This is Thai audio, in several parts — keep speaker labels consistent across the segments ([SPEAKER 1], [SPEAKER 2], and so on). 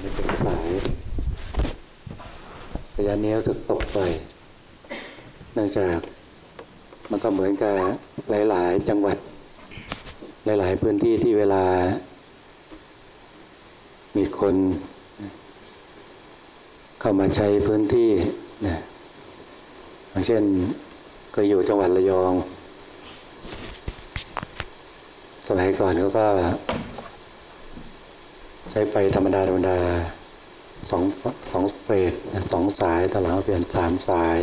[SPEAKER 1] เป็นสายระยะนี้สุกตกไปเนื่องจากมันก็เหมือนกับหลาย ๆ จังหวัด หลาย ๆ พื้นที่ที่เวลา มีคน เข้ามาใช้พื้นที่นะอย่างเช่นก็อยู่จังหวัดระยอง สมัยก่อนเขาก็ ช้ไฟธรรมดาธรรมดาสองสองเฟสสองสายตอนหลังเปลี่ยนสามสาย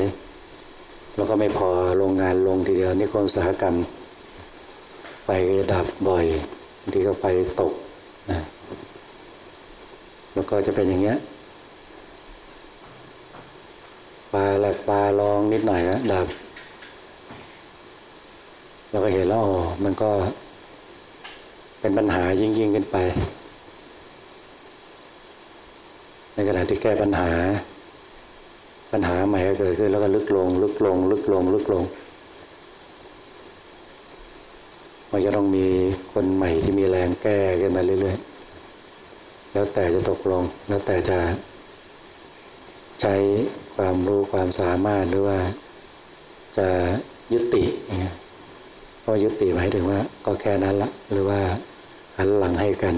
[SPEAKER 1] แล้วก็ไม่พอโรงงานลงทีเดียวนี่คนสาหกรรม ไฟดับบ่อยบางทีก็ไฟตกนะแล้วก็จะเป็นอย่างเงี้ยปลาแหลกปลาลองนิดหน่อยนะดับ แล้วก็เห็นแล้วอ๋อมันก็เป็นปัญหายิ่งยิ่งขึ้นไป ในขณะที่แก้ปัญหา ปัญหาใหม่ก็เกิดขึ้นแล้วก็ลึกลง ลึกลง ลึกลง ลึกลงมันจะต้องมีคนใหม่ที่มีแรงแก้ขึ้นมาเรื่อยๆ แล้วแต่จะตกลง แล้วแต่จะใช้ความรู้ความสามารถหรือว่าจะยุติเงี้ยเพราะยุติหมายถึงว่า ก็แค่นั้นละหรือว่าหันหลังให้กัน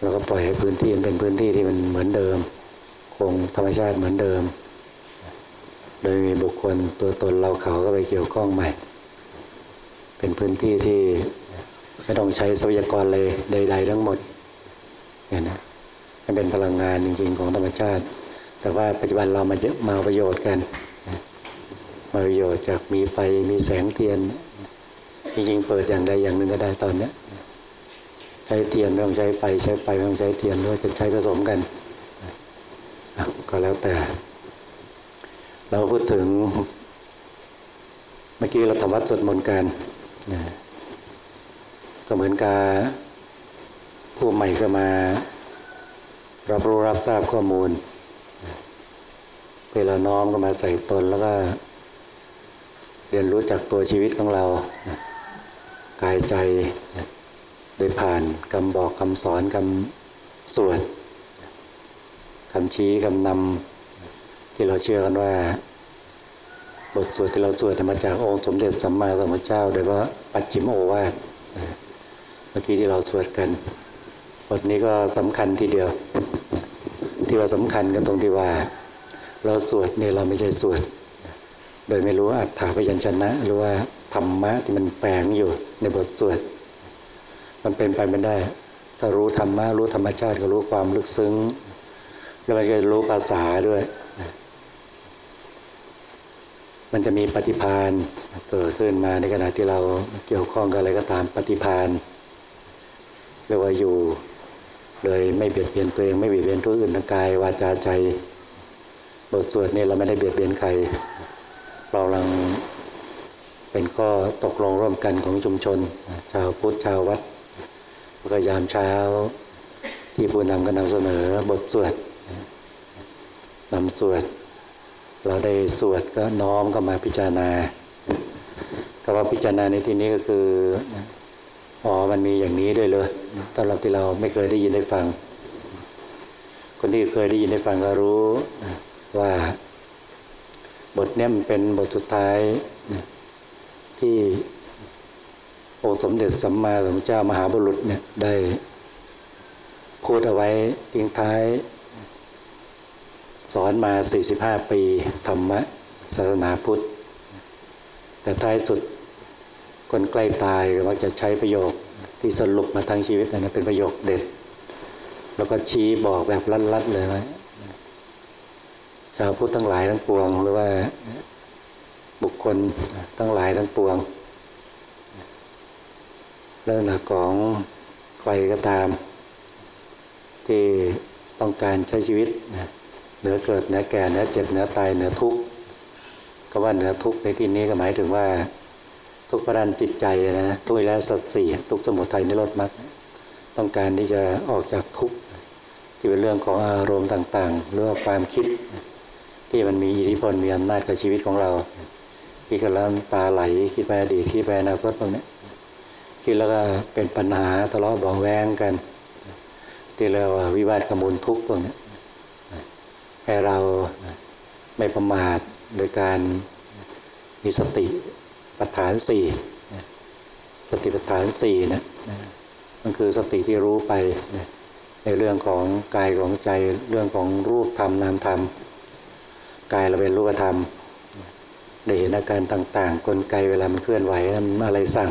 [SPEAKER 1] แล้วก็ปล่อยให้พื้นที่มันเป็นพื้นที่ที่มันเหมือนเดิม คงธรรมชาติเหมือนเดิม โดยมีบุคคลตัวตนเราเขาก็ไปเกี่ยวข้องใหม่ เป็นพื้นที่ที่ไม่ต้องใช้ทรัพยากรเลยใด ๆ ทั้งหมดเนี่ยนะมันเป็นพลังงานจริงๆของธรรมชาติ แต่ว่าปัจจุบันเรามาเยอะมาประโยชน์กัน มาประโยชน์จากมีไฟมีแสงเทียน จริงๆเปิดอย่างใดอย่างหนึ่งก็ได้ตอนเนี้ย ช้เทียนไม่ต้องใช้ไฟใช้ไฟไม่ต้องใช้เทียนหรือจะใช้ผสมกัน ก็แล้วแต่ เราพูดถึง เมื่อกี้เราทำวัดสวดมนต์กันก็เหมือนกับผู้ใหม่ก็มา รับรู้รับทราบข้อมูลเวลาน้อมก็มาใส่ตนแล้วก็ เรียนรู้จากตัวชีวิตของเรา กายใจ โดยผ่านคำบอกคำสอนคำสวดคำชี้คำนำที่เราเชื่อกันว่า บทสวดที่เราสวดมาจากองค์สมเด็จสัมมาสัมพุทธเจ้าโดยว่าปัจจิมโอวาทเมื่อกี้ที่เราสวดกันบทนี้ก็สำคัญทีเดียว ที่ว่าสำคัญกันตรงที่ว่า เราสวดเนี่ยเราไม่ใช่สวด โดยไม่รู้อัตถาพยัญชนะ หรือว่าธรรมะที่มันแฝงอยู่ในบทสวด มันเป็นไปไม่ได้ ถ้ารู้ธรรมะรู้ธรรมชาติก็รู้ความลึกซึ้ง แล้วมันก็รู้ภาษาด้วย มันจะมีปฏิพานเกิดขึ้นมาในขณะที่เราเกี่ยวข้องกับอะไรก็ตามปฏิพานเรียกว่าอยู่โดยไม่เบียดเบียนตัวเองไม่เบียดเบียนผู้อื่นทางกายวาจาใจ บทสวดนี่เราไม่ได้เบียดเบียนใคร เรากำลังเป็นข้อตกลงร่วมกันของชุมชน ชาวพุทธชาววัด ก็ยามเช้า ที่ผู้นำก็นำเสนอบทสวดนำสวด เราได้สวดก็น้อมก็มาพิจารณาคำว่าพิจารณาในที่นี้ก็คืออ๋อมันมีอย่างนี้ด้วยเลยตอนเราที่เราไม่เคยได้ยินได้ฟัง คนที่เคยได้ยินได้ฟังก็รู้ว่าบทนี้มันเป็นบทสุดท้ายที่ องค์สมเด็จสัมมาสัมพุทธเจ้ามหาบุรุษเนี่ยได้พูดเอาไว้ทิ้งท้าย สอนมา 45 ปี ธรรมะศาสนาพุทธ แต่ท้ายสุดคนใกล้ตายก็มักจะใช้ประโยคที่สรุปมาทั้งชีวิตนะเป็นประโยคเด็ด แล้วก็ชี้บอกแบบลัดๆเลยว่าชาวพุทธทั้งหลายทั้งปวง หรือว่าบุคคลทั้งหลายทั้งปวง เรื่องของใครก็ตาม ที่ต้องการใช้ชีวิตนะเหนือเกิดเหนือแก่เหนือเจ็บเหนือตายเหนือทุกข์ก็ว่าเหนือทุกข์ในที่นี้ก็หมายถึงว่า ทุกประดันจิตใจนะทุกแล้วสัตว์สี่ทุกสมุทัยนิโรธมรรคต้องการที่จะออกจากทุกข์ที่เป็นเรื่องของอารมณ์ต่างๆหรือว่าความคิด ที่มันมีอิทธิพลมีอำนาจกับชีวิตของเราคิดกันแล้วตาไหลคิดไปอดีตคิดไปอนาคตพวกนี้ คิดแล้วก็เป็นปัญหาทะเลาะเบาแวงกัน ที่เรียกว่าวิวาทขมูลทุกข์พวกนี้ให้เราไม่ประมาทโดยการมีสติปัฏฐานสี่สติปัฏฐานสี่นะมันคือสติที่รู้ไปในเรื่องของกายของใจเรื่องของรูปธรรมนามธรรมกายเราเป็นรูปธรรมได้เห็นอาการต่าง ๆ กลไกเวลามันเคลื่อนไหวมันอะไรสั่ง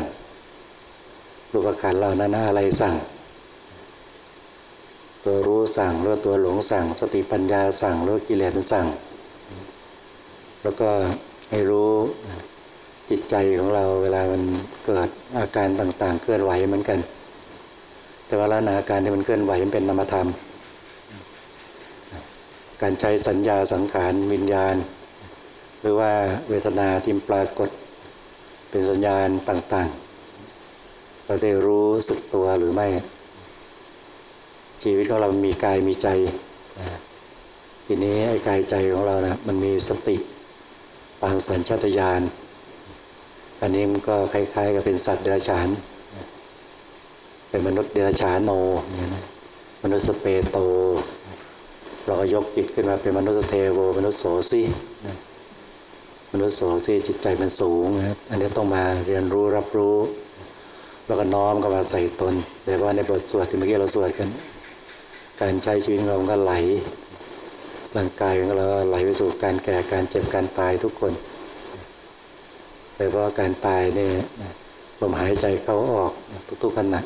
[SPEAKER 1] รูปขันเรานั้นอะไรสั่ง ตัวรู้สั่งหรือตัวหลงสั่ง สติปัญญาสั่งหรือกิเลสมันสั่ง แล้วก็ให้รู้จิตใจของเราเวลามันเกิดอาการต่าง ๆ เคลื่อนไหวเหมือนกัน แต่ว่าลักษณะอาการที่มันเคลื่อนไหวมันเป็นนามธรรม การใช้สัญญาสังขารวิญญาณ หรือว่าเวทนาที่ปรากฏเป็นสัญญาณต่าง ๆ เราได้รู้สึกตัวหรือไม่ ชีวิตของเรามีกายมีใจทีนี้ไอ้กายใจของเรานะมันมีสติตามสัญชาตญาณอันนี้มันก็คล้าย ๆ กับเป็นสัตว์เดรัจฉาน เป็นมนุษย์เดรัจฉานโนเนี่ยนะมนุษย์สเปโต เราก็ยกจิตขึ้นมาเป็นมนุษย์เทโวมนุษย์โสซีมนุษย์โสซีจิตใจมันสูงนะอันนี้ต้องมาเรียนรู้รับรู้ แล้วก็น้อมเข้ามาใส่ตนแต่ว่าในบทสวดที่เมื่อกี้เราสวดกัน การใช้ชีวิตของเราก็ไหลร่างกายของเราไหลไปสู่การแก่การเจ็บการตายทุกคนโดยเฉพาะการตายเนี่ยลมหายใจเข้าออกทุกๆขณะ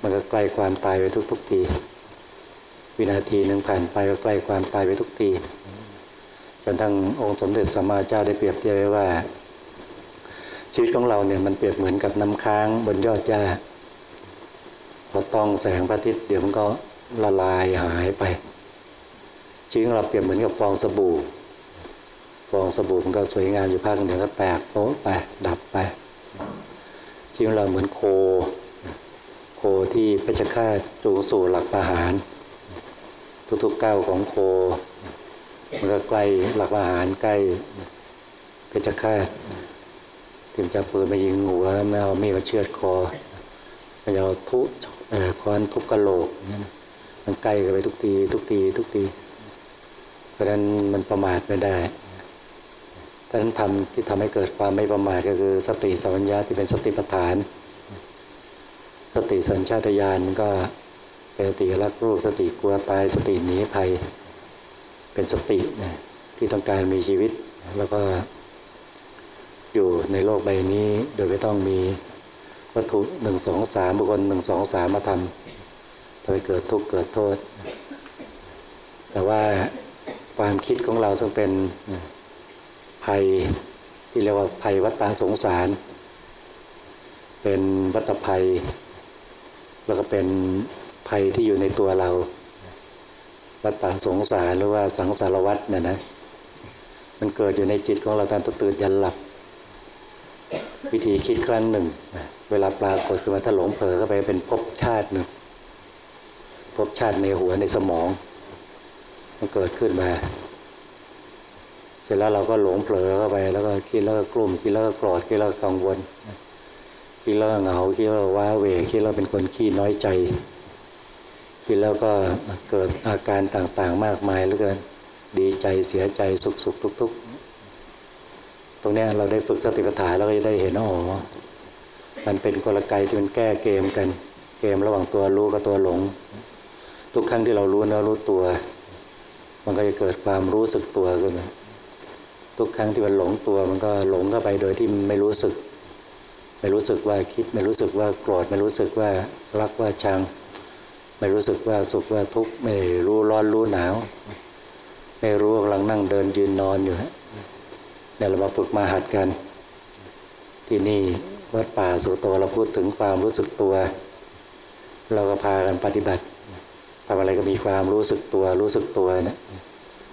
[SPEAKER 1] มันก็ใกล้ความตายไปทุก ๆ ทีวินาทีหนึ่งผ่านไปก็ใกล้ความตายไปทุกทีจนทั้งองค์สมเด็จสัมมาเจ้าได้เปรียบเทียบไว้ว่า ชีวิตของเราเนี่ยมันเปรียบเหมือนกับน้ำค้างบนยอดหญ้าพอต้องแสงพระอาทิตย์เดี๋ยวมันก็ละลายหายไป ชีวิตของเราเปรียบเหมือนกับฟองสบู่ ฟองสบู่มันก็สวยงามอยู่ภาคเดียวก็แตกโป๊ะไปดับไป ชีวิตของเราเหมือนโค โคที่เพชฌฆาจูงสู่หลักประหาร ทุกๆก้าวของโค มันก็ใกล้หลักประหารใกล้เพชฌฆาต ทีมจะปืนมายิงหัวไม่เอามีดมาเชือดคอไม่เอาทุค้อนทุบกระโหลกมันใกล้กันไปทุกที ทุกที ทุกที เพราะฉะนั้นมันประมาทไม่ได้เพราะฉะนั้นทำที่ทำให้เกิดความไม่ประมาทก็คือสติสัมปชัญญะที่เป็นสติปัฏฐาน สติสัญชาตญาณมันก็เป็นสติรักรูปสติกลัวตายสติหนีภัย เป็นสตินะที่ต้องการมีชีวิตแล้วก็ อยู่ในโลกใบนี้ โดยไม่ต้องมีวัตถุหนึ่งสองสามบุคคลหนึ่งสองสามมาทำทำให้เกิดทุกข์เกิดโทษ แต่ว่าความคิดของเราต้องเป็นภัยที่เรียกว่าภัยวัฏฏสงสาร เป็นวัฏภัย แล้วก็เป็นภัยที่อยู่ในตัวเรา วัฏฏสงสารหรือว่าสังสารวัฏเนี่ยนะมันเกิดอยู่ในจิตของเราตอนตื่นยันหลับ วิธีคิดครั้งหนึ่ง เวลาปรากฏขึ้นมาถ้าหลงเผลอเข้าไปเป็นภพชาติหนึ่งภพชาติในหัวในสมอง มันเกิดขึ้นมา เสร็จแล้วเราก็หลงเผลอเข้าไป แล้วก็คิดแล้วก็กลุ่มคิดแล้วก็โกรธคิดแล้วก็กังวลคิดแล้วเหงาคิดแล้วว้าเหวคิดแล้วเป็นคนขี้น้อยใจคิดแล้วก็เกิดอาการต่างๆมากมายเหลือเกิน ดีใจเสียใจสุขสุขทุกทุก ตรงนี้เราได้ฝึกสติปัฏฐานแล้วก็จะได้เห็นอ๋อมันเป็นกลไกที่มันแก้เกมกัน เกมระหว่างตัวรู้กับตัวหลง ทุกครั้งที่เรารู้เนื้อรู้ตัว มันก็จะเกิดความรู้สึกตัวขึ้นทุกครั้งที่มันหลงตัวมันก็หลงเข้าไปโดยที่ไม่รู้สึก ไม่รู้สึกว่าคิด ไม่รู้สึกว่าโกรธไม่รู้สึกว่ารักว่าชัง ไม่รู้สึกว่าสุขว่าทุกข์ไม่รู้ร้อนรู้หนาว ไม่รู้กำลังนั่งเดินยืนนอนอยู่ฮะ เนี่ยเรามาฝึกมาหัดกัน ที่นี่วัดป่าสุโตเราพูดถึงความรู้สึกตัว เราก็พากันปฏิบัติทำอะไรก็มีความรู้สึกตัวรู้สึกตัวเนะ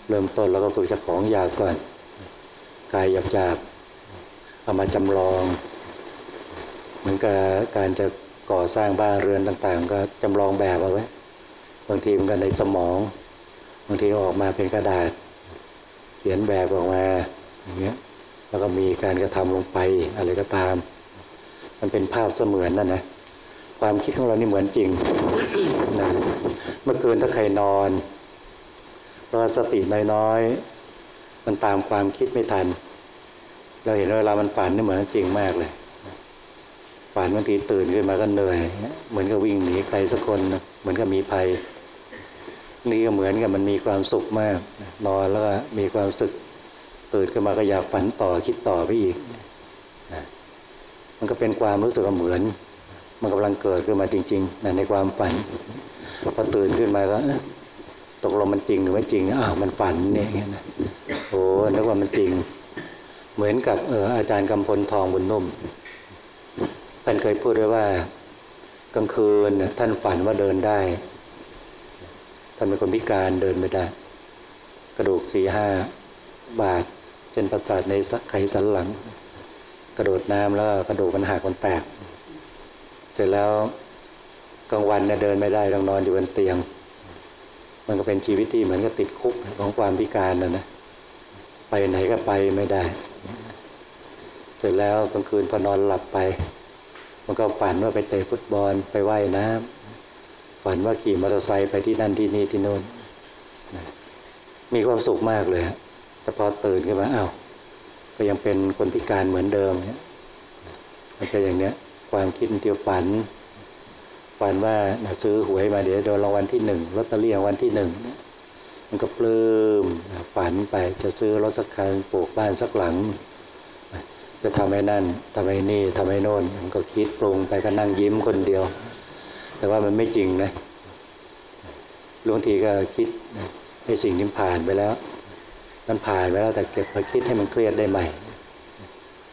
[SPEAKER 1] เริ่มต้นเราก็ฝึกจากของหยาบก่อนกายหยาบๆเอามาจำลอง เหมือนกับการจะก่อสร้างบ้านเรือนต่าง ๆ ก็จำลองแบบเอาไว้บางทีมันก็ในสมอง บางทีออกมาเป็นกระดาษ เขียนแบบออกมา อย่างเงี้ยแล้วก็มีการกระทำลงไปอะไรก็ตาม มันเป็นภาพเสมือนนั่นนะความคิดของเรานี่เหมือนจริงนะเมื่อคืนถ้าใครนอนเราสติน้อยๆมันตามความคิดไม่ทัน เราเห็นเวลามันฝันนี่เหมือนจริงมากเลยฝันบางทีตื่นขึ้นมาก็เหนื่อย เหมือนกับวิ่งหนีใครสักคนเหมือนกับมีภัยนี่ก็เหมือนกับมันมีความสุขมาก นอนแล้วก็มีความสึก ตื่นขึ้นมาก็อยากฝันต่อคิดต่อไปอีกมันก็เป็นความรู้สึกเหมือน มันกำลังเกิดขึ้นมาจริงๆในความฝันพอตื่นขึ้นมาก็ตกลงมันจริงหรือไม่จริงอ้าวมันฝันเนี่ยอย่างเงี้ยนะโอ้นึกว่ามันจริง เหมือนกับเอออาจารย์กำพลทองบุญนุ่มท่านเคยพูดไว้ว่ากลางคืนท่านฝันว่าเดินได้ท่านเป็นคนพิการเดินไม่ได้ กระดูกสี่ห้า บาทเช่นประสาทในไขสันหลัง กระโดดน้ำแล้วกระดูกมันหักมันแตก เสร็จแล้วกลางวันเนี่ยเดินไม่ได้ต้องนอนอยู่บนเตียง มันก็เป็นชีวิตที่เหมือนกับติดคุกของความพิการนะนะไปไหนก็ไปไม่ได้ เสร็จแล้วกลางคืนพอนอนหลับไป มันก็ฝันว่าไปเตะฟุตบอลไปไว่ายน้ำฝันว่าขี่มอเตอร์ไซค์ไปที่นั่นที่นี่ที่โน่นมีความสุขมากเลย แต่พอตื่นขึ้นมาอ้าวก็ยังเป็นคนพิการเหมือนเดิมเนี่ยมันเป็นอย่างเนี้ย ความคิดเดียวฝัน ฝันว่าซื้อหวยมาเดี๋ยวโดนรางวัลที่หนึ่งลอตเตอรี่รางวัลที่หนึ่งมันก็ปลื้มฝันไปจะซื้อรถสักคันปลูกบ้านสักหลัง จะทำให้นั่นทำให้นี่ทำให้โน่นมันก็คิดปรุงไปก็นั่งยิ้มคนเดียว แต่ว่ามันไม่จริงนะบางทีก็คิดในสิ่งที่ผ่านไปแล้ว มันผ่านไปแล้วแต่เก็บมาคิดให้มันเครียดได้ใหม่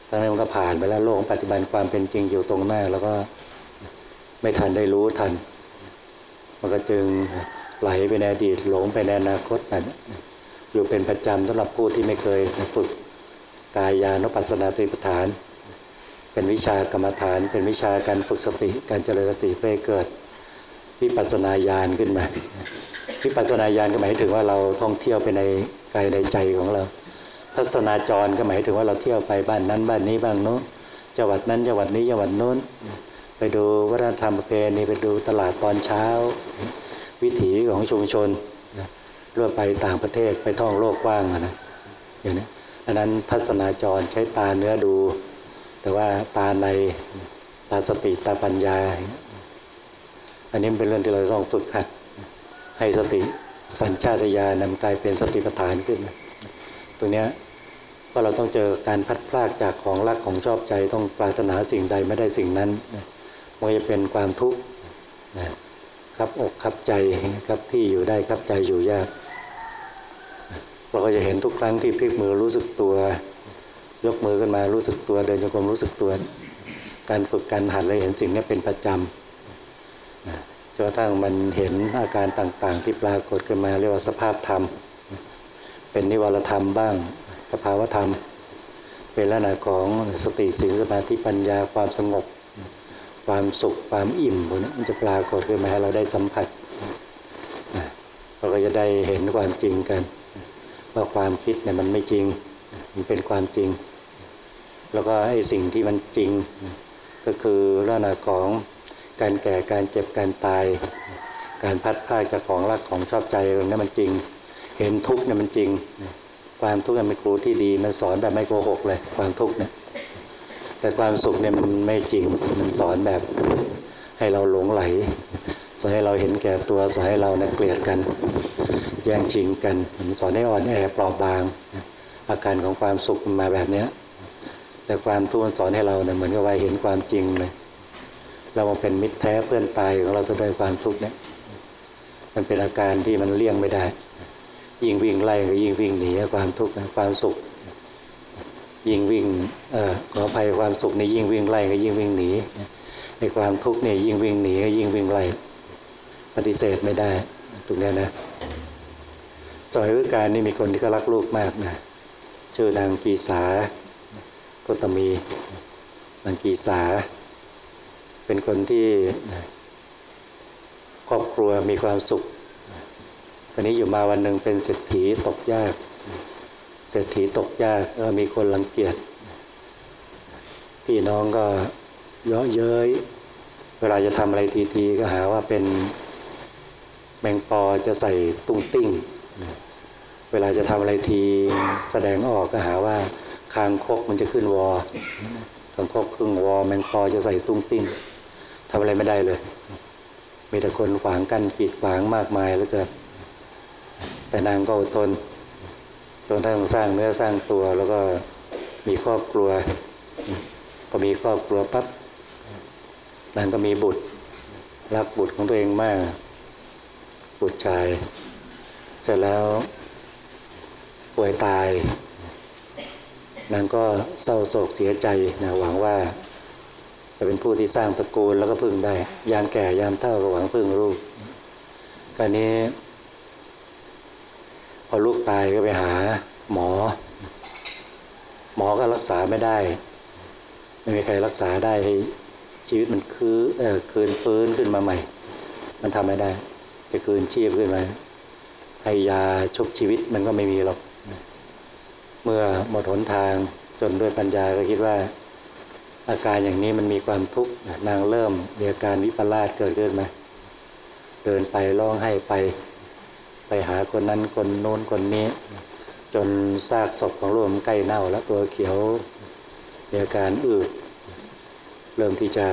[SPEAKER 1] ทั้งนั้นมันก็ผ่านไปแล้วโลกของปัจจุบันความเป็นจริงอยู่ตรงหน้า แล้วก็ไม่ทันได้รู้ทัน มันก็จึงไหลไปในอดีตหลงไปในอนาคตแบบอยู่เป็นประจำสำหรับผู้ที่ไม่เคยฝึกกายานุปัสสนาติปฐาน เป็นวิชากรรมฐาน เป็นวิชาการฝึกสติการเจริญสติเพื่อเกิดวิปัสสนาญาณขึ้นมาวิปัสสนาญาณก็หมายถึงว่าเราท่องเที่ยวไปใน กายในใจของเรา ทัศนาจรก็หมายถึงว่าเราเที่ยวไปบ้านนั้นบ้านนี้บ้างโน้นจังหวัดนั้นจังหวัดนี้จังหวัดโน้น ไปดูวัฒนธรรมประเพณีไปดูตลาดตอนเช้า วิถีของชุมชนรื่อไปต่างประเทศไปท่องโลกกว้างนะอย่างนี้อันนั้นทัศนาจรใช้ตาเนื้อดู แต่ว่าตาในตาสติตาปัญญา อันนี้เป็นเรื่องที่เราต้องฝึกหัดให้สติ สัญชาตญาณนำกายเป็นสติปัฏฐานขึ้นตรงนี้ว่าเราต้องเจอการพัดพลากจากของรักของชอบใจต้องปรารถนาสิ่งใดไม่ได้สิ่งนั้นมันจะเป็นความทุกข์ครับอกครับใจครับที่อยู่ได้ครับใจอยู่ยาก เราก็จะเห็นทุกครั้งที่พลิกมือรู้สึกตัว ยกมือขึ้นมารู้สึกตัวเดินจงกรมรู้สึกตัว การฝึกการหัดเลยเห็นสิ่งนี้เป็นประจำ จนกระทั่งมันเห็นอาการต่างๆ ที่ปรากฏขึ้นมาเรียกว่าสภาพธรรม เป็นนิวรธรรมบ้าง สภาวธรรม เป็นลักษณะของสติสีสมาธิปัญญาความสงบ ความสุขความอิ่มพวกนี้มันจะปรากฏขึ้นมาให้เราได้สัมผัสเราก็จะได้เห็นความจริงกัน ว่าความคิดเนี่ยมันไม่จริงมันเป็นความจริง แล้วก็ไอ้สิ่งที่มันจริง ก็คือลักษณะของ การแก่การเจ็บการตาย การพัดพลาดจากของรักของชอบใจตรงนี้มันจริง เห็นทุกข์เนี่ยมันจริง ความทุกข์เป็นครูที่ดีมันสอนแบบไม่โกหกเลยความทุกข์เนี่ยแต่ความสุขเนี่ยมันไม่จริงมันสอนแบบให้เราหลงไหลสอนให้เราเห็นแก่ตัวสอนให้เราเนี่ยเกลียดกัน แย่งชิงกันมันสอนให้อ่อนแอเปราะบาง อาการของความสุขมันมาแบบเนี้ยแต่ความทุกข์มันสอนให้เราเนี่ยเหมือนกับว่าเห็นความจริงเลย เรามาเป็นมิตรแท้เพื่อนตายของเราจะด้วยความทุกข์เนี่ยมันเป็นอาการที่มันเลี่ยงไม่ได้ ยิ่งวิ่งไล่ก็ยิ่งวิ่งหนีความทุกข์ความสุข ยิ่งวิ่งเอ่อขออภัยความสุขในยิ่งวิ่งไล่ก็ยิ่งวิ่งหนีไอ้ความทุกข์เนี่ยยิ่งวิ่งหนีก็ยิ่งวิ่งไล่ปฏิเสธไม่ได้ตรงนี้นะสมัยวิการนี่มีคนที่ก็รักลูกมากนะชื่อนางกีสาโกตมีนางกีสา เป็นคนที่ครอบครัวมีความสุขตอนนี้อยู่มาวันหนึ่งเป็นเศรษฐีตกยาก เศรษฐีตกยากก็มีคนรังเกียจพี่น้องก็เยาะเย้ยเวลาจะทำอะไรทีๆก็หาว่าเป็นแมงปอจะใส่ตุ้งติ้ง เวลาจะทำอะไรทีแสดงออกก็หาว่าคางคกมันจะขึ้นวอคางคกขึ้นวอแมงคอจะใส่ตุ้งติ้ง ทำอะไรไม่ได้เลย มีแต่คนขวางกั้นกีดขวางมากมายแล้วเกินแต่นางก็อดทนจนทั้งสร้างเนื้อสร้างตัว แล้วก็มีครอบครัวพอมีครอบครัวปั๊บนางก็มีบุตร รักบุตรของตัวเองมาก บุตรชาย เสร็จแล้วป่วยตาย นางก็เศร้าโศกเสียใจนะหวังว่า จะเป็นผู้ที่สร้างตระกูลแล้วก็พึ่งได้ ยามแก่ยามเฒ่าก็หวังพึ่งลูกการนี้ พอลูกตายก็ไปหา หมอ หมอก็รักษาไม่ได้ ไม่มีใครรักษาได้ให้ชีวิตมันคือเออคืนฟื้นขึ้นมาใหม่ มันทำไม่ได้ จะคืนชีพขึ้นมาให้ยาชุบชีวิตมันก็ไม่มีหรอก เมื่อหมดหนทางจนด้วยปัญญาก็คิดว่า อาการอย่างนี้มันมีความทุกข์นางเริ่มมีอาการวิปลาสเกิดขึ้นไหมเดินไปร้องไห้ไปไปหาคนนั้นคนโน้นคนนี้ จนซากศพของลูกมันใกล้เน่าแล้วตัวเขียวมีอาการอืดเริ่มที่จะ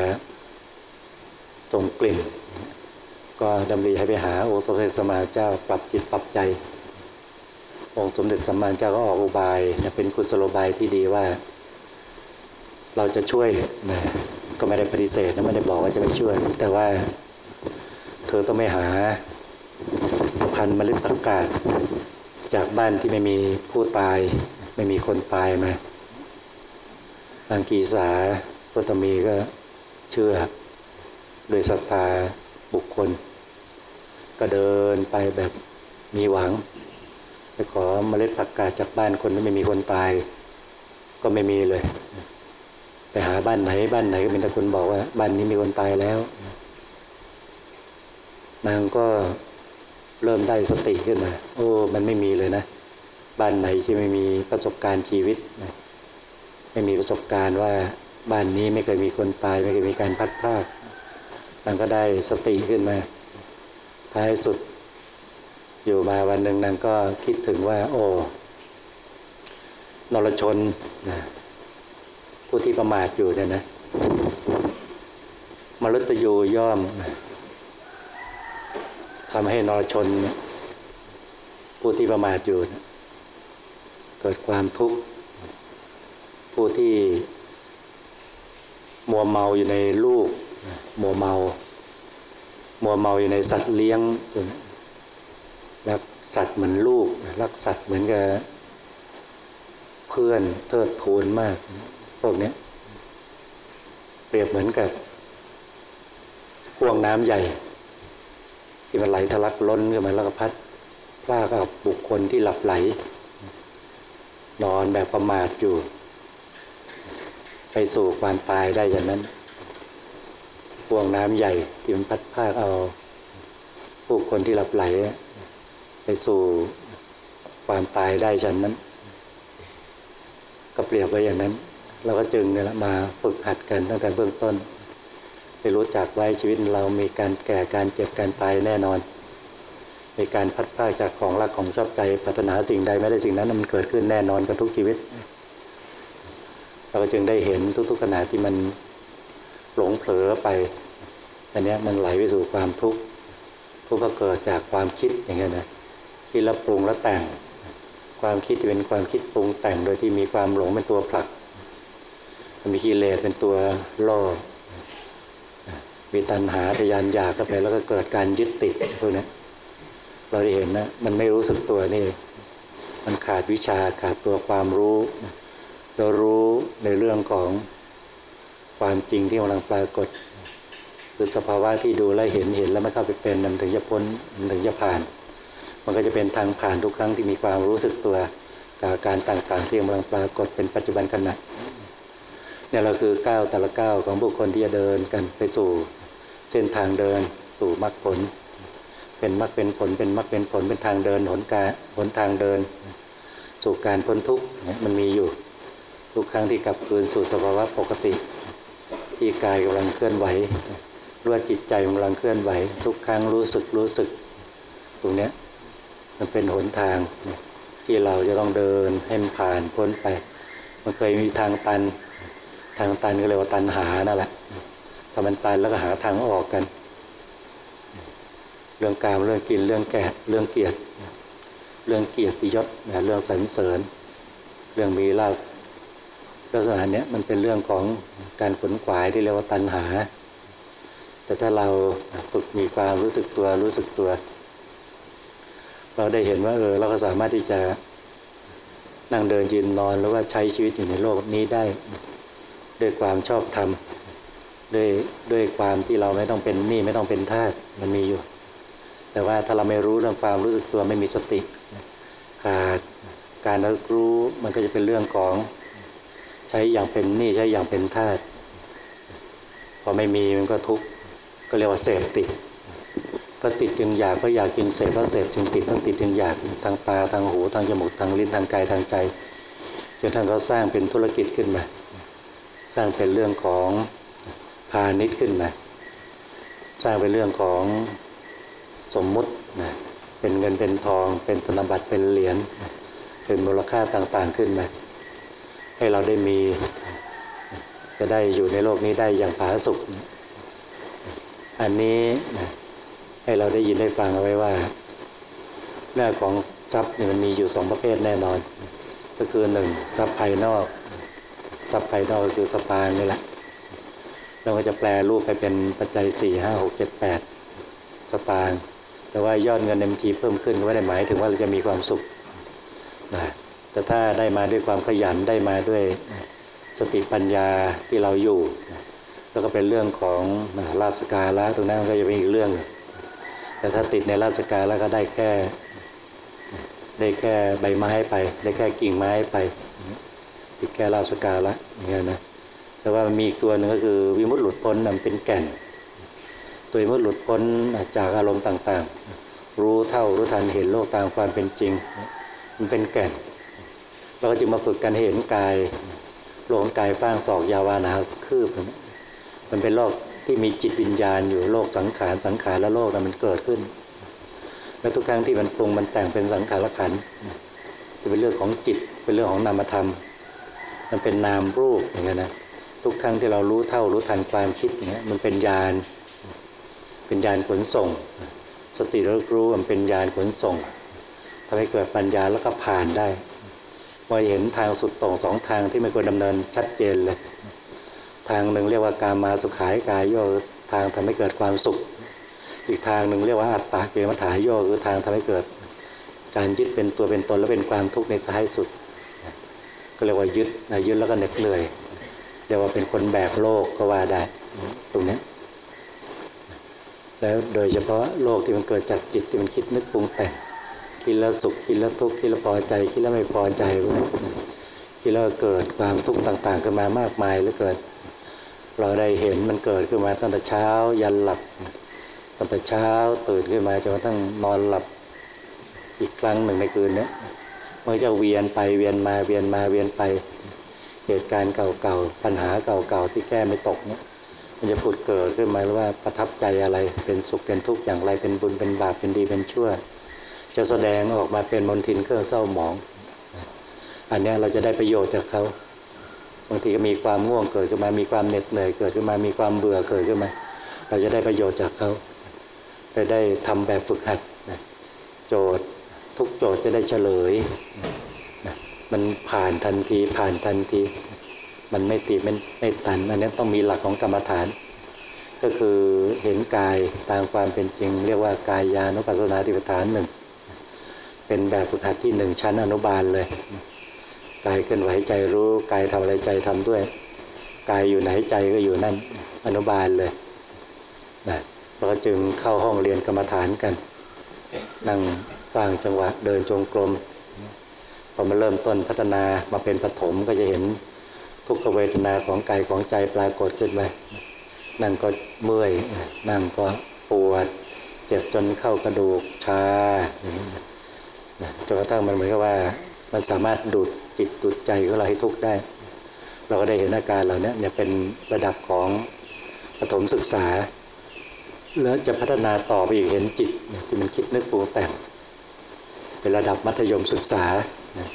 [SPEAKER 1] ส่งกลิ่น ก็ดำริให้ไปหาองค์สมเด็จสมมาเจ้าปรับจิตปรับใจ องค์สมเด็จสมมาเจ้าก็ออกอุบายนะเป็นกุศโลบายที่ดีว่า เราจะช่วยนะก็ไม่ได้ปฏิเสธนะไม่ได้บอกว่าจะไม่ช่วย แต่ว่า เธอต้องไม่หา พันธุ์เมล็ดผักกาดจากบ้านที่ไม่มีผู้ตาย ไม่มีคนตายมานางกีสาพุทธมีก็เชื่อโดยศรัทธาบุคคล ก็เดินไปแบบมีหวังไปขอเมล็ดผักกาดจากบ้านคนที่ไม่มีคนตาย ก็ไม่มีเลย ไปหาบ้านไหน บ้านไหนก็มีแต่คนบอกว่า บ้านนี้มีคนตายแล้ว นางก็เริ่มได้สติขึ้นมาโอ้ มันไม่มีเลยนะ บ้านไหนที่ไม่มีประสบการณ์ชีวิตนะไม่มีประสบการณ์ว่าบ้านนี้ไม่เคยมีคนตาย ไม่เคยมีการพัดพลาดนางก็ได้สติขึ้นมา ท้ายสุด อยู่มาวันหนึ่งนางก็คิดถึงว่า โอ้นรชนนะ ผู้ที่ประมาทอยู่เนี่ยนะมรุตยูย่อมทำให้นรชน ผู้ที่ประมาทอยู่เกิดความทุกข์ ผู้ที่มัวเมาอยู่ในลูกมัวเมา มัวเมาอยู่ในสัตว์เลี้ยงรักสัตว์เหมือนลูก รักสัตว์เหมือนกับเพื่อนเทิดทูนมาก พวกนี้เปรียบเหมือนกับห่วงน้ำใหญ่ ที่มันไหลทะลักล้นขึ้นมาแล้วก็พัดพลากับบุคคลที่หลับไหล นอนแบบประมาทอยู่ ไปสู่ความตายได้อย่างนั้นห่วงน้ำใหญ่ที่มันพัดพาเอาผู้คนที่หลับไหล ไปสู่ความตายได้ฉันนั้น ก็เปรียบไว้อย่างนั้น เราก็จึงเนี่ยมาฝึกหัดกันตั้งแต่เบื้องต้นไปรู้จักไว้ชีวิตเรามีการแก่การเจ็บการตายแน่นอน มีการพัดพลาดจากของรักของชอบใจปรารถนาสิ่งใดไม่ได้สิ่งนั้นมันเกิดขึ้นแน่นอนกับทุกชีวิต เราก็จึงได้เห็นทุกๆขณะที่มันหลงเผลอไปอันนี้มันไหลไปสู่ความทุกข์ทุกข์ก็เกิดจากความคิดอย่างเงี้ยนะคิดแล้วปรุงแล้วแต่ง ความคิดจะเป็นความคิดปรุงแต่งโดยที่มีความหลงเป็นตัวผลัก มีกิเลสเป็นตัวล่อ มีตัณหาทยานอยากเข้าไปแล้วก็เกิดการยึดติดพวกนี้เราได้เห็นนะ มันไม่รู้สึกตัวนี่ มันขาดวิชาขาดตัวความรู้ เรารู้ในเรื่องของความจริงที่กำลังปรากฏคือสภาวะที่ดูแลเห็นเห็นแล้วไม่เข้าไปเป็นมันถึงจะพ้นมันถึงจะผ่าน มันก็จะเป็นทางผ่านทุกครั้งที่มีความรู้สึกตัวกับการต่างๆที่กำลังปรากฏเป็นปัจจุบันขณะ เนี่ยเราคือก้าวแต่ละก้าวของบุคคลที่จะเดินกันไปสู่เส้นทางเดินสู่มรรคผล เป็นมรรคเป็นผลเป็นมรรคเป็นผลเป็นทางเดินหนกาหนทางเดิน สู่การพ้นทุกข์มันมีอยู่ ทุกครั้งที่กลับคืนสู่สภาวะปกติ ที่กายกำลังเคลื่อนไหวรู้ว่าจิตใจกำลังเคลื่อนไหว ทุกครั้งรู้สึกรู้สึกตรงนี้มันเป็นหนทางที่เราจะต้องเดินให้มันผ่านพ้นไป มันเคยมีทางตัน ทางตันก็เรียกว่าตันหานั่นแหละถ้ามันตันแล้วก็หาทางออกกัน เรื่องการเรื่องกินเรื่องแก่เรื่องเกียรติเรื่องเกียรติยศเรื่องสรรเสริญ เรื่องมีลาภลักษณะเนี้ยมันเป็นเรื่องของการขนขวายที่เรียกว่าตันหา แต่ถ้าเราฝึกมีความรู้สึกตัวรู้สึกตัว เราได้เห็นว่าเออเราก็สามารถที่จะนั่งเดินยืนนอนหรือว่าใช้ชีวิตอยู่ในโลกนี้ได้ ด้วยความชอบธรรมด้วยด้วยความที่เราไม่ต้องเป็นหนี้ไม่ต้องเป็นทาสมันมีอยู่ แต่ว่าถ้าเราไม่รู้เรื่องความรู้สึกตัวไม่มีสติ ขาดการรู้มันก็จะเป็นเรื่องของใช้อย่างเป็นหนี้ใช้อย่างเป็นทาสพอไม่มีมันก็ทุกข์ก็เรียกว่าเสพติดก็ติดจึงอยากก็อยากจึงเสพก็เสพจึงติดก็ติดจึงอยากทางตาทางหูทางจมูกทางลิ้นทางกายทางใจจนท่านเขาสร้างเป็นธุรกิจขึ้นมา สร้างเป็นเรื่องของพาณิชย์ขึ้นมา สร้างเป็นเรื่องของสมมุตินะเป็นเงินเป็นทอง เป็นธนบัตรเป็นเหรียญเป็นมูลค่าต่างๆขึ้นมา ให้เราได้มี จะได้อยู่ในโลกนี้ได้อย่างผาสุกอันนี้นะให้เราได้ยินได้ฟังเอาไว้ว่าเรื่องของทรัพย์เนี่ยมันมีอยู่สองประเภทแน่นอน ก็คือหนึ่งทรัพย์ภายนอก ทรัพย์ภายนอกก็คือสตางค์นี่แหละ เราก็จะแปลรูปไปเป็นปัจจัยสี่ห้าหกเจ็ดแปดสตางค์แต่ว่ายอดเงินในบัญชีเพิ่มขึ้นก็ไม่ได้หมายถึงว่าเราจะมีความสุขนะแต่ถ้าได้มาด้วยความขยันได้มาด้วยสติปัญญาที่เราอยู่ แล้วก็เป็นเรื่องของลาบสกาละตรงนั้นก็จะเป็นอีกเรื่อง แต่ถ้าติดในลาบสกาแล้วก็ได้แค่ ได้แค่ใบไม้ไป ได้แค่กิ่งไม้ไป ติดแค่ลาสกาละอย่างเงี้ยนะแต่ว่ามีอีกตัวหนึ่งก็คือวิมุตติหลุดพ้นมันเป็นแก่น ตัววิมุตติหลุดพ้นจากอารมณ์ต่างๆ รู้เท่ารู้ทันเห็นโลกตามความเป็นจริง มันเป็นแก่นเราก็จึงมาฝึกกันเห็นกายโลกกายฟ้างศอกยาวานาคืบมันเป็นโลกที่มีจิตวิญญาณอยู่โลกสังขารสังขารและโลกนั้นมันเกิดขึ้นและทุกครั้งที่มันปรุงมันแต่งเป็นสังขารขันจะเป็นเรื่องของจิตเป็นเรื่องของนามธรรม มันเป็นนามรูปอย่างเงี้ยนะทุกครั้งที่เรารู้เท่ารู้ทันความคิดอย่างเงี้ยมันเป็นญาณเป็นญาณขนส่ง สติรู้รู้มันเป็นญาณขนส่งทำให้เกิดปัญญาแล้วก็ผ่านได้พอเห็นทางสุดตรงสองทางที่ไม่ควรดำเนินชัดเจนเลย ทางหนึ่งเรียกว่าการมาสุขายกายโยทางทำให้เกิดความสุข อีกทางหนึ่งเรียกว่าอัตตาเกมัฐายโยคือทางทำให้เกิดการยึดเป็นตัวเป็นตนและเป็นความทุกข์ในท้ายสุด ก็เรียกว่ายึดนะยึดแล้วก็เหน็ดเหนื่อยเรียกว่าเป็นคนแบกโลกก็ว่าได้ตรงนี้แล้วโดยเฉพาะโลกที่มันเกิดจากจิตที่มันคิดนึกปรุงแต่งคิดแล้วสุขคิดแล้วทุกข์คิดแล้วพอใจคิดแล้วไม่พอใจพวกนี้คิดแล้วเกิดความทุกข์ต่างๆขึ้นมามากมายหลือเกินเราได้เห็นมันเกิดขึ้นมาตั้งแต่เช้ายันหลับตั้งแต่เช้าตื่นขึ้นมาจนกระทั่งนอนหลับอีกครั้งหนึ่งในคืนนี้ มันจะเวียนไปเวียนมาเวียนมาเวียนไป เหตุการณ์เก่าๆปัญหาเก่าๆที่แก้ไม่ตกเนี่ยมันจะผุดเกิดขึ้นมาว่าประทับใจอะไรเป็นสุขเป็นทุกข์อย่างไรเป็นบุญเป็นบาปเป็นดีเป็นชั่ว จะแสดงออกมาเป็นมนทินเครื่องเศร้าหมอง อันนี้เราจะได้ประโยชน์จากเขาบางทีก็มีความง่วงเกิดขึ้นมามีความเหน็ดเหนื่อยเกิดขึ้นมามีความเบื่อเกิดขึ้นมา เราจะได้ประโยชน์จากเขาไปได้ทำแบบฝึกหัดโจทย์ ทุกโจทย์จะได้เฉลยมันผ่านทันทีผ่านทันที มันไม่ตีไม่ไม่ตันอันนี้ต้องมีหลักของกรรมฐาน ก็คือเห็นกายตามความเป็นจริง เรียกว่ากายยานุปัสสนาธิปทานหนึ่งเป็นแบบฝึกหัดที่หนึ่งชั้นอนุบาลเลยกายเคลื่อนไหวใจรู้กายทำอะไรใจทำด้วยกายอยู่ไหนใจก็อยู่นั่นอนุบาลเลยนะเราจึงเข้าห้องเรียนกรรมฐานกัน นั่ง สร้างจังหวะเดินจงกรมพอมาเริ่มต้นพัฒนามาเป็นปฐมก็จะเห็นทุกขเวทนาของกายของใจปรากฏขึ้นมานั่งก็เมื่อยนั่งก็ปวด เจ็บจนเข้ากระดูกชาจนกระทั่งมันเหมือนกับว่ามันสามารถดูดจิตดูดใจของเราให้ทุกข์ได้ เราก็ได้เห็นอาการเหล่านี้เนี่ยเป็นระดับของปฐมศึกษา แล้วจะพัฒนาต่อไปอีกเห็นจิตที่มันคิดนึกปรุงแต่ง เป็นระดับมัธยมศึกษานะ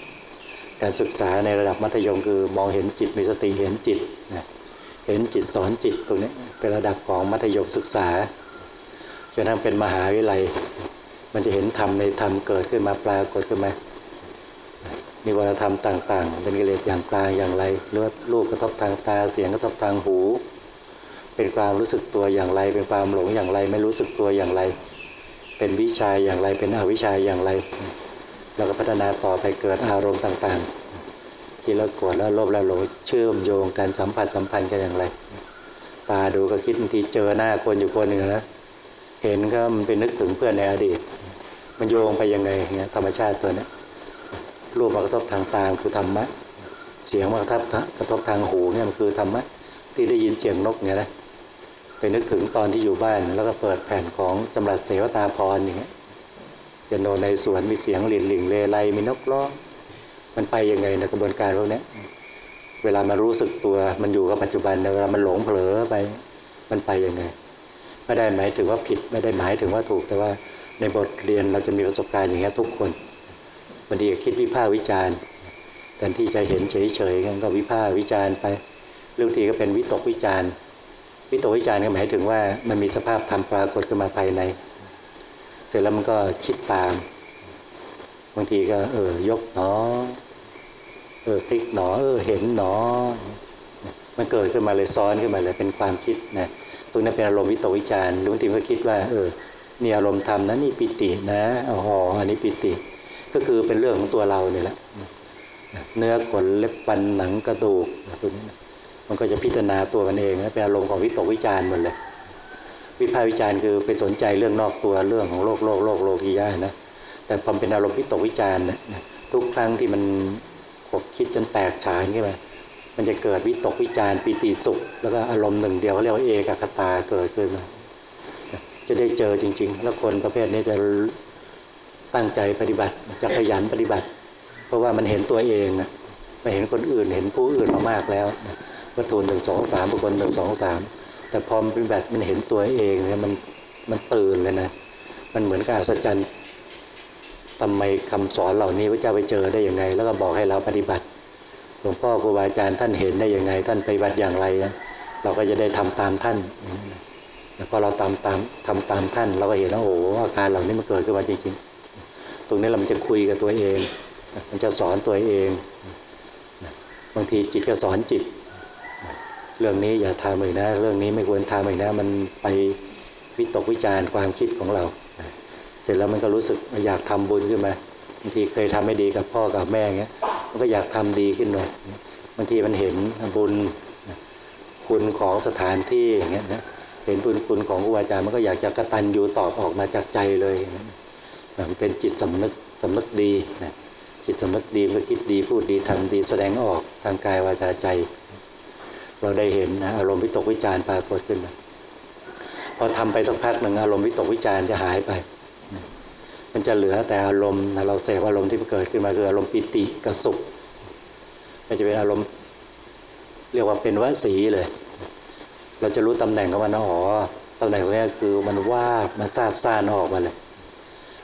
[SPEAKER 1] การศึกษาในระดับมัธยมคือมองเห็นจิตมีสติเห็นจิตนะเห็นจิตสอนจิตตรงนี้เป็นระดับของมัธยมศึกษาจนทั้งเป็นมหาวิทยาลัย มันจะเห็นธรรมในธรรมเกิดขึ้นมาปรากฏขึ้นมามีวรธรรมต่างๆ เป็นกิเลสอย่างกลางอย่างไรหรือว่ารูปกระทบทางตาเสียงกระทบทางหู เป็นความรู้สึกตัวอย่างไร เป็นความหลงอย่างไร ไม่รู้สึกตัวอย่างไร เป็นวิชาอย่างไรเป็นอวิชาอย่างไร แล้วก็พัฒนาต่อไปเกิดอารมณ์ต่างๆ ที่เราโกรธแล้วโลภแล้วหลงเชื่อมโยงการสัมผัสสัมพันธ์กันอย่างไร ตาดูก็คิดบางทีเจอหน้าคนอยู่คนหนึ่งนะเห็นก็มันเป็นนึกถึงเพื่อนในอดีต มันโยงไปยังไงเงี้ยธรรมชาติตัวเนี้ยรูปมากระทบทางตาคือธรรมะ เสียงมากระทบกระทบทางหูเนี่ยมันคือธรรมะที่ได้ยินเสียงนกเนี่ยนะ นึกถึงตอนที่อยู่บ้าน แล้วก็เปิดแผ่นของจำรัดเสวตาพรอย่างเงี้ยจะโนในสวนมีเสียงหลินหลิงเลไลมีนกร้องมันไปยังไงในกระบวนการพวกนี้เวลามารู้สึกตัวมันอยู่กับปัจจุบันเวลามันหลงเผลอไปมันไปยังไง ไม่ได้หมายถึงว่าผิดไม่ได้หมายถึงว่าถูกแต่ว่าในบทเรียนเราจะมีประสบการณ์อย่างเงี้ยทุกคนบางทีคิดวิพากษ์วิจารณ์แทนที่จะเห็นเฉยๆกันก็วิพากษ์วิจารณ์ไปเรื่องทีก็เป็นวิตกวิจารณ์ วิตกวิจารณ์ก็หมายถึงว่ามันมีสภาพธรรมปรากฏขึ้นมาภายใน เสร็จแล้วมันก็คิดตาม บางทีก็ เออ ยกหนอ เออพลิกหนอ เออ เห็นหนอ มันเกิดขึ้นมาเลยซ้อนขึ้นมาเลยเป็นความคิดนะตรงนั้นเป็นอารมณ์วิตกวิจารณ์หรือบางทีก็คิดว่า เออนี่อารมณ์ธรรมนะนี่ปิตินะอ๋ออันนี้ปิติ ก็คือเป็นเรื่องของตัวเราเนี่ยแหละเนื้อขนเล็บฟันหนังกระดูกพวกนี้ มันก็จะพิจารณาตัวมันเองเป็นอารมณ์ของวิตกวิจารณ์หมดเลยวิพากษ์วิจารณ์คือไปสนใจเรื่องนอกตัวเรื่องของโลกโลกโลกโลกียะนะแต่พอเป็นอารมณ์วิตกวิจารณ์นะทุกครั้งที่มันขบคิดจนแตกฉานขึ้นมามันจะเกิดวิตกวิจารณ์ปีติสุข แล้วก็อารมณ์หนึ่งเดียวเรียกว่าเอกคตาเกิดขึ้นมาจะได้เจอจริง ๆ แล้วคนประเภทนี้จะตั้งใจปฏิบัติจะขยันปฏิบัติ เพราะว่ามันเห็นตัวเองนะไม่เห็นคนอื่นเห็นผู้อื่นมามากแล้ว วัตถุหนึ่งสองสามบุคคลหนึ่งสองสามแต่พอเปฏิบัติมันเห็นตัวเองเนี่ยมันมันตื่นเลยนะ มันเหมือนกับอัศจรรย์ทำไมคำสอนเหล่านี้พระเจ้าไปเจอได้ยังไง แล้วก็บอกให้เราปฏิบัติหลวงพ่อครูบาอาจารย์ท่านเห็นได้ยังไง ท่านปฏิบัติอย่างไรนะเราก็จะได้ทำตามท่านแล้วพอเราตามตามทำตามท่าน เราก็เห็นว่าโอ้อาการเหล่านี้มันเกิดขึ้นมาจริงๆ ตรงนี้เรามันจะคุยกับตัวเอง มันจะสอนตัวเอง บางทีจิตก็สอนจิต เรื่องนี้อย่าทำเลยนะ เรื่องนี้ไม่ควรทำเลยนะ มันไปวิตกวิจารณ์ความคิดของเรา เสร็จแล้วมันก็รู้สึกอยากทำบุญขึ้นมาบางทีเคยทำไม่ดีกับพ่อกับแม่เงี้ย มันก็อยากทำดีขึ้นมาบางทีมันเห็นบุญคุณของสถานที่อย่างเงี้ยนะเห็นบุญคุณของครูอาจารย์มันก็อยากจะกระตันอยู่ตอบออกมาจากใจเลยมันเป็นจิตสำนึกสำนึกดีนะจิตสำนึกดีมันคิดดีพูดดีทำดีแสดงออกทางกายวาจาใจ เราได้เห็นนะอารมณ์วิตกวิจารณ์ปรากฏขึ้นมาพอทำไปสักพักหนึ่งอารมณ์วิตกวิจารณ์จะหายไป มันจะเหลือแต่อารมณ์เราเสพอารมณ์ที่เกิดขึ้นมาคืออารมณ์ปิติกับสุข มันจะเป็นอารมณ์เรียกว่าเป็นวสีเลย เราจะรู้ตำแหน่งของมันอ๋อตำแหน่งตรงนี้คือมันว่ามันทราบซ่านออกมาเลย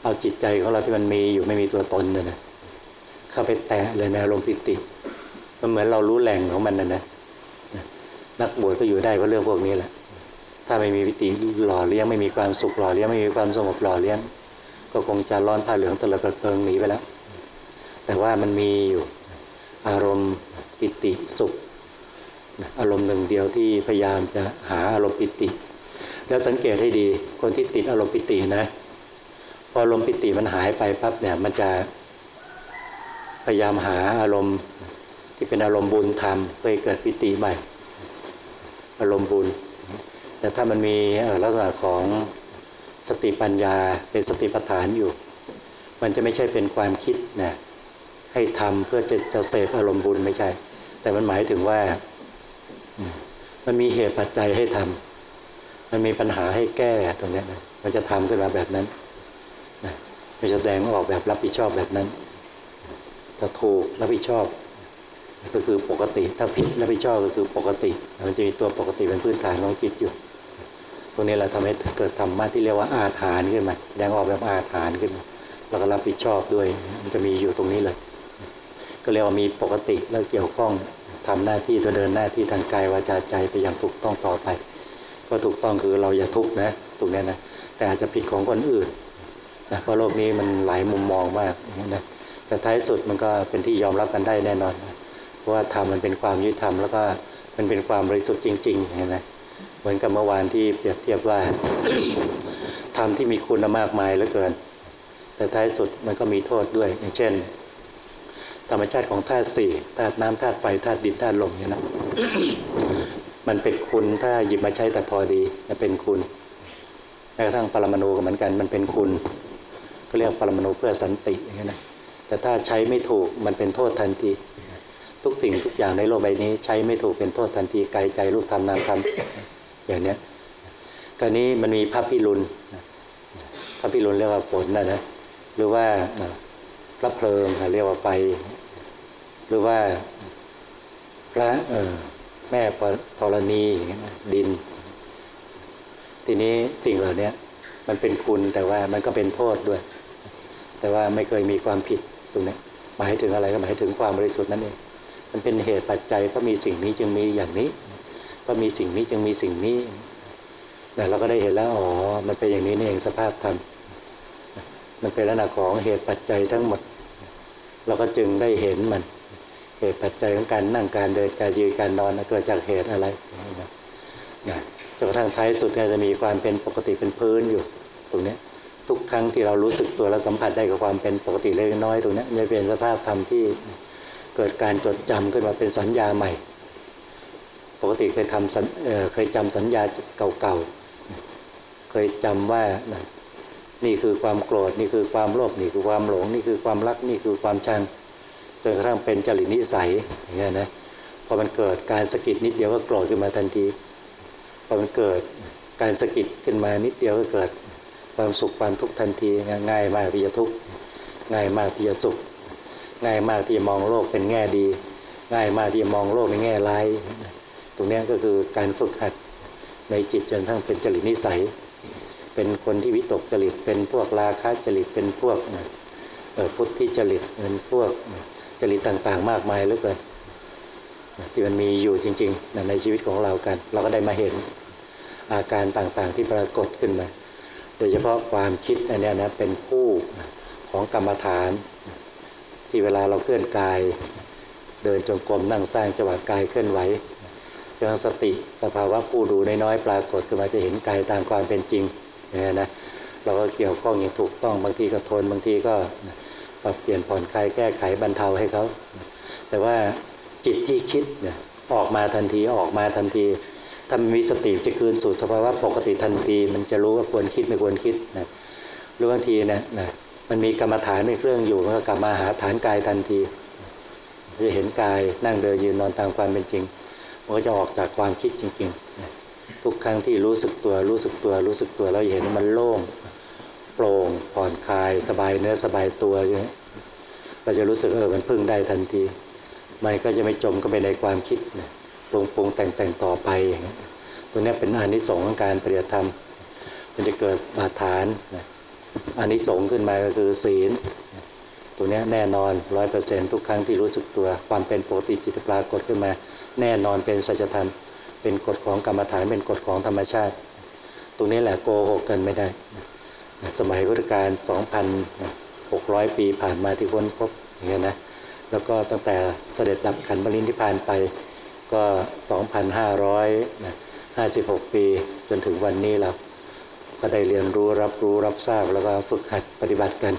[SPEAKER 1] เอาจิตใจของเราที่มันมีอยู่ไม่มีตัวตนเนี่ยนะเข้าไปแตะเลยในอารมณ์ปิติ มันเหมือนเรารู้แหล่งของมันนะนะ นักบวชก็อยู่ได้เพราะเรื่องพวกนี้แหละ ถ้าไม่มีวิติหล่อเลี้ยงไม่มีความสุขหล่อเลี้ยงไม่มีความสงบหล่อเลี้ยง ก็คงจะร้อนผ้าเหลืองตะเลิดเปิงหนีไปแล้ว แต่ว่ามันมีอยู่อารมณ์ปิติสุข อารมณ์หนึ่งเดียวที่พยายามจะหาอารมณ์ปิติ แล้วสังเกตให้ดีคนที่ติดอารมณ์ปิตินะพออารมณ์ปิติมันหายไปปั๊บเนี่ยมันจะพยายามหาอารมณ์ที่เป็นอารมณ์บุญธรรมเพื่อเกิดปิติใหม่ อารมณ์บุญแต่ถ้ามันมีลักษณะของสติปัญญาเป็นสติปัฏฐานอยู่ มันจะไม่ใช่เป็นความคิดนะให้ทำเพื่อจะจะเสพอารมณ์บุญไม่ใช่ แต่มันหมายถึงว่า มันมีเหตุปัจจัยให้ทำมันมีปัญหาให้แก้ตรงนี้นะมันจะทำขึ้นมาแบบนั้นนะมันจะแสดงออกแบบรับผิดชอบแบบนั้นถ้าถูกรับผิดชอบ ก็คือปกติ ถ้าผิดรับผิดชอบก็คือปกติ มันจะมีตัวปกติเป็นพื้นฐานของจิตอยู่ ตรงนี้เราทำให้เกิดธรรมะที่เรียกว่าอาถานขึ้นมาแสดงออกแบบอาถานขึ้นมาแล้วก็รับผิดชอบด้วย มันจะมีอยู่ตรงนี้เลย ก็เรียกว่ามีปกติแล้วเกี่ยวข้องทำหน้าที่ตัวเดินหน้าที่ทางกายวาจาใจไปอย่างถูกต้องต่อไป ก็ถูกต้องคือเราอย่าทุกข์นะตรงนี้นะแต่อาจจะผิดของคนอื่นนะเพราะโลกนี้มันหลายมุมมองมากนะแต่ท้ายสุดมันก็เป็นที่ยอมรับกันได้แน่นอนนะ ว่าธรรมมันเป็นความยุติธรรมแล้วก็มันเป็นความบริสุทธิ์จริงๆเห็นไหมเหมือนกับเมื่อวานที่เปรียบเทียบว่าธรรมที่มีคุณมากมายเหลือเกิน แต่ท้ายสุดมันก็มีโทษด้วย อย่างเช่น ธรรมชาติของธาตุสี่ธาตุน้ำธาตุไฟธาตุดินธาตุลมเนี่ยนะมันเป็นคุณถ้าหยิบมาใช้แต่พอดีมันเป็นคุณแม้กระทั่งปรมาณูก็เหมือนกันมันเป็นคุณ ก็เรียกปรมาณูเพื่อสันติอย่างนี้ยนะแต่ถ้าใช้ไม่ถูกมันเป็นโทษทันที ทุกสิ่งทุกอย่างในโลกใบนี้ ใช้ไม่ถูกเป็นโทษทันทีไกลใจลูกทำนามทำอย่างเนี้ยกรณีมันมีพระพิรุณพระพิรุณเรียกว่าฝนนะนะหรือว่าพระเพลิงเรียกว่าไฟ หรือว่าพระแม่ธรณีดิน ทีนี้สิ่งเหล่านี้มันเป็นคุณแต่ว่ามันก็เป็นโทษด้วย แต่ว่าไม่เคยมีความผิดตรงนี้หมายถึงอะไรก็หมายถึงความบริสุทธิ์นั่นเอง มันเป็นเหตุปัจจัยเพราะมีสิ่งนี้จึงมีอย่างนี้เพราะมีสิ่งนี้จึงมีสิ่งนี้แต่เราก็ได้เห็นแล้วอ๋อมันเป็นอย่างนี้นี่เองสภาพธรรมมันเป็นลักษณะของเหตุปัจจัยทั้งหมด เราก็จึงได้เห็นมัน เหตุปัจจัยของการนั่งการเดินการยืนการนอนเกิดจากเหตุอะไรนะจนกระทั่งท้ายสุดก็จะมีความเป็นปกติเป็นพื้นอยู่ ตรงนี้ทุกครั้งที่เรารู้สึกตัวแล้วสัมผัสได้กับความเป็นปกติเล็กน้อยตรงนี้จะเป็นสภาพธรรมที่ กิดการจดจำขึ้นมาเป็นสัญญาใหม่ ปกติเคยทำเเคยจำสัญญาเก่าๆ เคยจำว่านี่คือความโกรธนี่คือความโลภนี่คือความหลง นี่คือความรักนี่คือความชังจนกระทั่งเป็นจริตนิสัยอย่างเงี้ยนะพอมันเกิดการสะกิดนิดเดียวก็โกรธขึ้นมาทันทีพอมันเกิดการสะกิดขึ้นมานิดเดียวก็เกิดความสุขความทุกข์ทันทีง่ายมากที่จะทุกข์ง่ายมากที่จะสุข ง่ายมากที่มองโลกเป็นแง่ดี ง่ายมากที่มองโลกในแง่ร้ายตรงนี้ก็คือการฝึกหัดในจิตจนทั้งเป็นจริตนิสัย เป็นคนที่วิตกจริต เป็นพวกราคะจริต เป็นพวกพุทธิจริตเป็นพวกจริตต่างๆ มากมายเหลือเกินที่มันมีอยู่จริงๆ ในชีวิตของเรากัน เราก็ได้มาเห็นอาการต่างๆที่ปรากฏขึ้นมา โดยเฉพาะความคิดอันนี้นะเป็นผู้ของกรรมฐาน ที่เวลาเราเคลื่อนกาย เดินจงกรมนั่งสร้างจังหวะกายเคลื่อนไหวจนสติสภาวะผู้ดูน้อยๆปรากฏขึ้นมาจะเห็นกายตามความเป็นจริงนะนะเราก็เกี่ยวข้องอย่างถูกต้องบางทีก็ทนบางทีก็ปรับเปลี่ยนผ่อนคลายแก้ไขบรรเทาให้เขา แต่ว่าจิตที่คิดเนี่ยออกมาทันทีออกมาทันทีถ้ามีสติจะคืนสู่สภาวะปกติทันที มันจะรู้ว่าควรคิดไม่ควรคิดนะหรือบางทีนะนะ มันมีกรรมฐานในเครื่องอยู่มันก็กลับมาหาฐานกายทันที จะเห็นกายนั่งเดินยืนนอนตามความเป็นจริง มันก็จะออกจากความคิดจริงๆ ทุกครั้งที่รู้สึกตัวรู้สึกตัวรู้สึกตัวเราเห็นมันโล่งโปร่งผ่อนคลายสบายเนื้อสบายตัวอย่างนี้เราจะรู้สึกเออมันพึ่งได้ทันทีมันก็จะไม่จมก็ไปในความคิดปรุงปรุงแต่งแต่งต่อไปอย่างนี้ตัวนี้เป็นอานิสงส์ของการปฏิบัติธรรม มันจะเกิดบาฐานนะ อานิสงส์ขึ้นมาก็คือศีล ตัวนี้แน่นอนร้อยเปอร์เซ็นทุกครั้งที่รู้สึกตัว ความเป็นปกติจิตปรากฏขึ้นมา แน่นอนเป็นสัจธรรม เป็นกฎของกรรมฐานเป็นกฎของธรรมชาติ ตรงนี้แหละโกหกกันไม่ได้ สมัยพุทธกาล2,600 ปีผ่านมาที่ค้นพบอย่างเงี้นะแล้วก็ตั้งแต่เสด็จดับขันธปรินิพพานไปก็ 2,556 ปีจนถึงวันนี้เรา ก็ได้เรียนรู้รับรู้รับทราบแล้วก็ฝึกหัดปฏิบัติกัน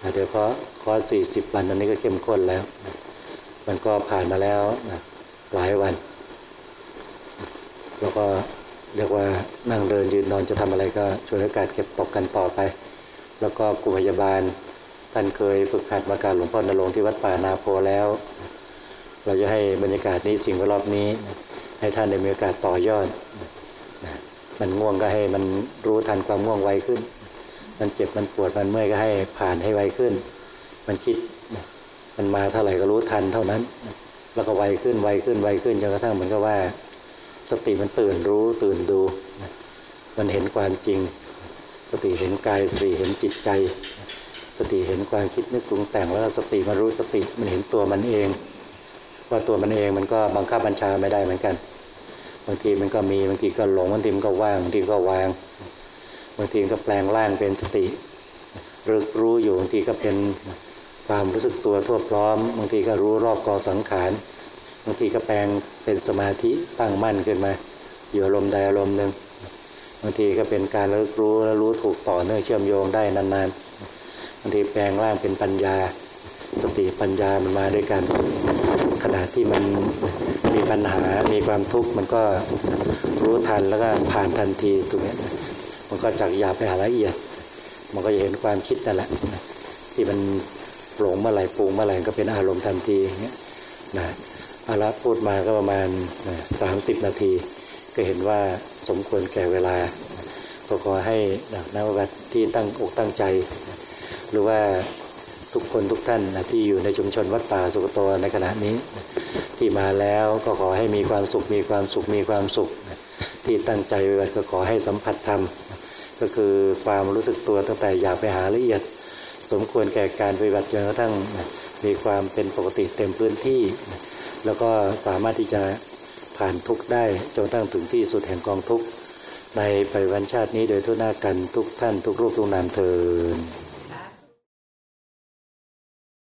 [SPEAKER 1] โดยเฉพาะคอร์ส40 วันอันนี้ก็เข้มข้นแล้ว มันก็ผ่านมาแล้วหลายวัน แล้วก็เรียกว่านั่งเดินยืนนอนจะทำอะไรก็ช่วยอากาศเก็บตกกันต่อไป แล้วก็กลุ่มพยาบาลท่านเคยฝึกหัดมาการหลวงพ่อนรงที่วัดป่านาโพแล้ว เราจะให้บรรยากาศนี้สิ่งแวดล้อมนี้ ให้ท่านได้มีโอกาสต่อยอด มันง่วงก็ให้มันรู้ทันความง่วงไวขึ้น มันเจ็บมันปวดมันเมื่อยก็ให้ผ่านให้ไวขึ้น มันคิดมันมาเท่าไหร่ก็รู้ทันเท่านั้น แล้วก็ไวขึ้นไวขึ้นไวขึ้นจนกระทั่งเหมือนกับว่า สติมันตื่นรู้ตื่นดู มันเห็นความจริง สติเห็นกายสติเห็นจิตใจ สติเห็นความคิดนึกปรุงแต่งแล้วสติมารู้สติมันเห็นตัวมันเอง ว่าตัวมันเองมันก็บังคับบัญชาไม่ได้เหมือนกัน บางทีมันก็มีบางทีก็หลงบางทีมันก็ว่างบางทีก็วางบางทีก็แปลงร่างเป็นสติรู้รู้อยู่บางทีก็เป็นความรู้สึกตัวทั่วพร้อมบางทีก็รู้รอบกอสังขารบางทีก็แปลงเป็นสมาธิตั้งมั่นขึ้นมา อยู่อารมณ์ใดอารมณ์หนึ่งบางทีก็เป็นการรู้รู้และรู้ถูกต่อเนื่องเชื่อมโยงได้นานๆบางทีแปลงร่างเป็นปัญญา สติปัญญามันมาด้วยกันขณะที่มันมีปัญหา มีความทุกข์มันก็รู้ทันแล้วก็ผ่านทันทีตรงนี้มันก็จากหยาบไปหาละเอียด มันก็จะเห็นความคิดนั่นแหละที่มันหลงเมื่อไหร่ปรุงเมื่อไหร่ก็เป็นอารมณ์ทันทีอย่างเงี้ยนะอาละพูดมาก็ประมาณสามสิบนาที ก็เห็นว่าสมควรแก่เวลา ก็ขอให้นักวัดที่ตั้งอกตั้งใจ หรือว่า ทุกคนทุกท่านนะที่อยู่ในชุมชนวัดป่าสุกโตในขณะนี้ ที่มาแล้วก็ขอให้มีความสุขมีความสุขมีความสุข ที่ตั้งใจไว้ก็ขอให้สัมผัสธรรมก็คือความรู้สึกตัวตั้งแต่อยากไปหาละเอียด สมควรแก่การปฏิบัติจนกระทั่งมีความเป็นปกติเต็มพื้นที่ แล้วก็สามารถที่จะผ่านทุกได้จนกระทั่งถึงที่สุดแห่งกองทุกในปฏิวันชาตินี้โดยทุกหน้ากันทุกท่านทุกรูปทุกนามเทิน